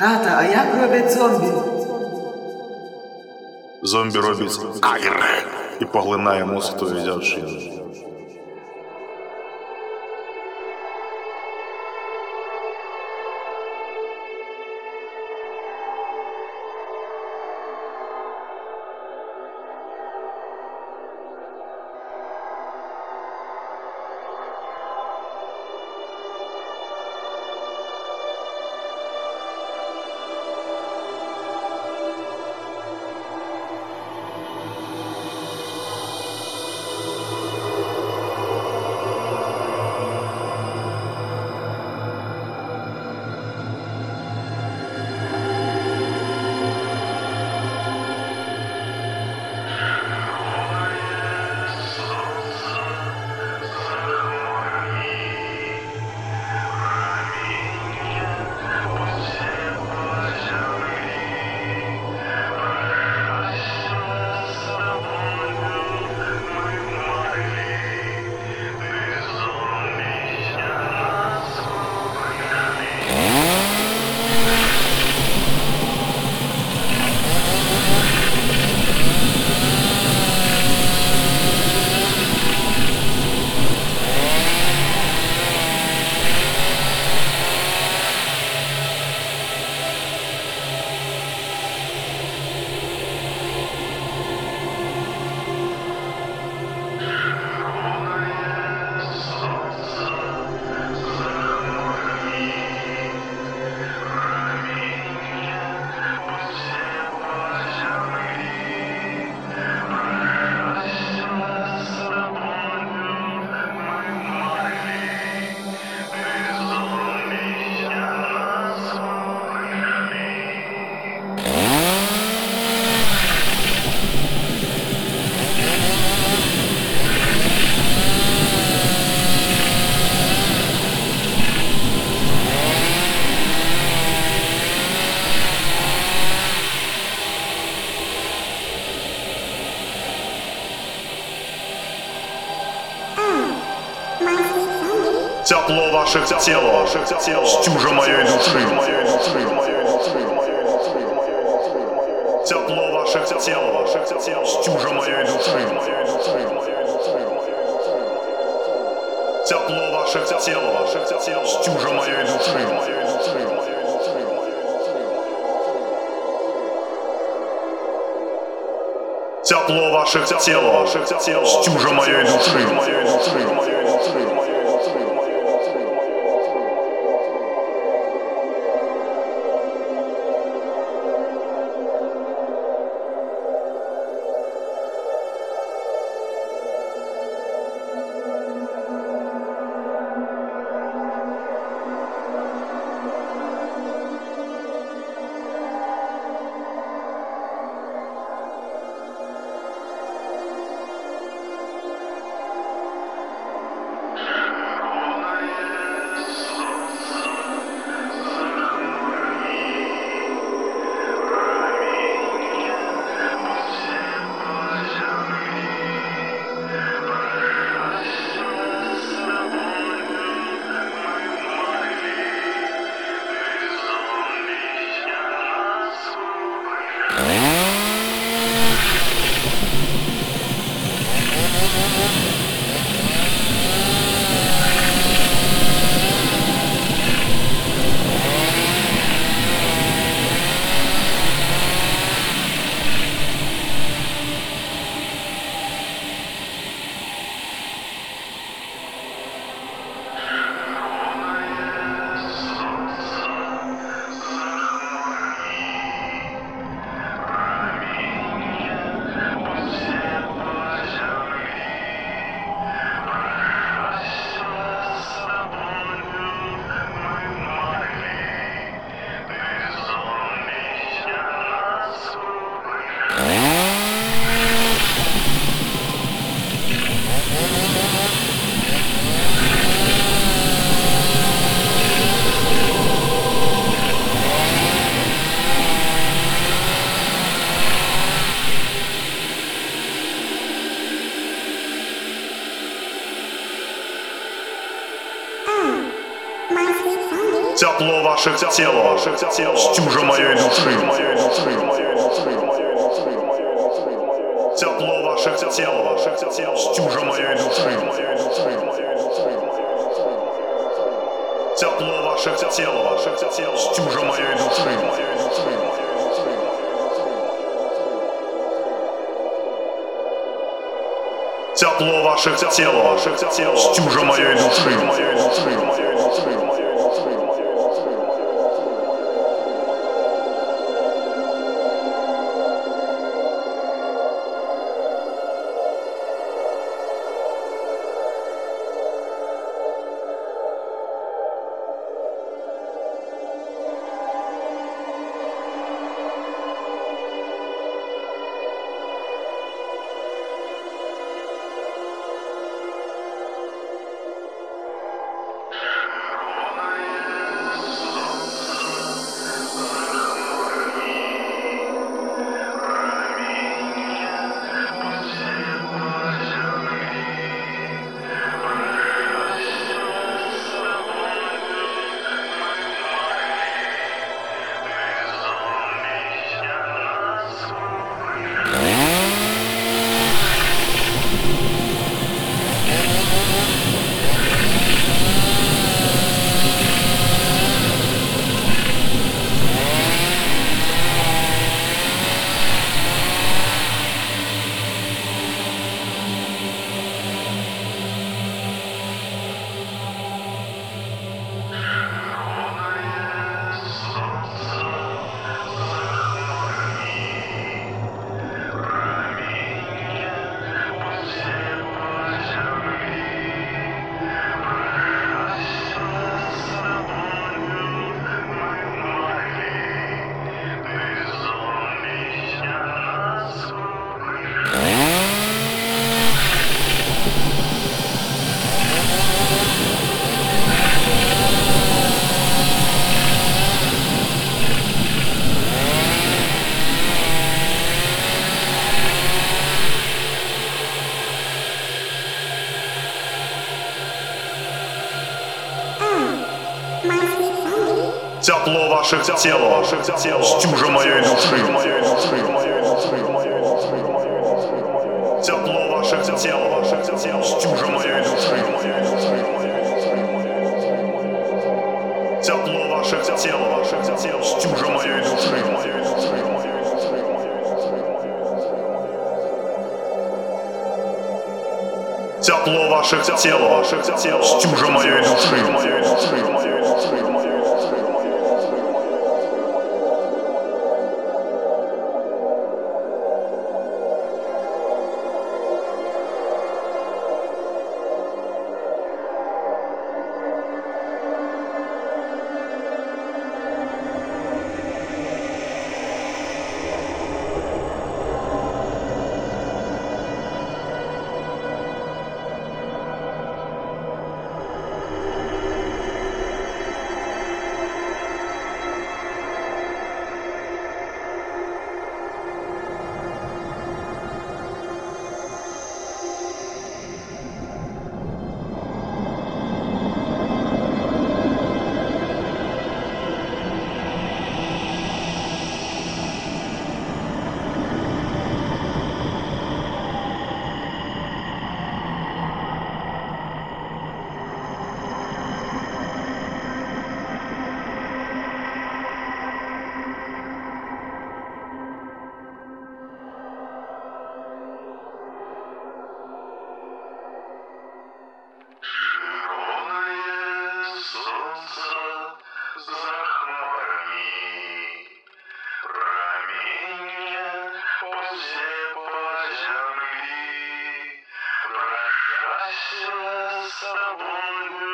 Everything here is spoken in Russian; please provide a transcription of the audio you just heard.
Тата, а як роблять зомбі? Зомбі робить агр і поглинає мозк твоєї дівчини. Тепло Ваших тел, стюжа моей души. Тепло ваших тел, стюжа моей души. Тепло ваших тел, стюжа моей души. Тепло ваших тел, стюжа моей души. Ваших тела, стюжа моей души. Тепло ваших тела, стюжа моей души. Тепло ваших тела, стюжа моей души. Тепло ваших тела, стюжа моей души. Тепло ваших тела, стюжа моей души. Тепло ваших тела, стюжа моей души. Тепло ваших тела, стюжа моей души. Тепло ваших тела, стюжа моей души. Прощайся з тобою,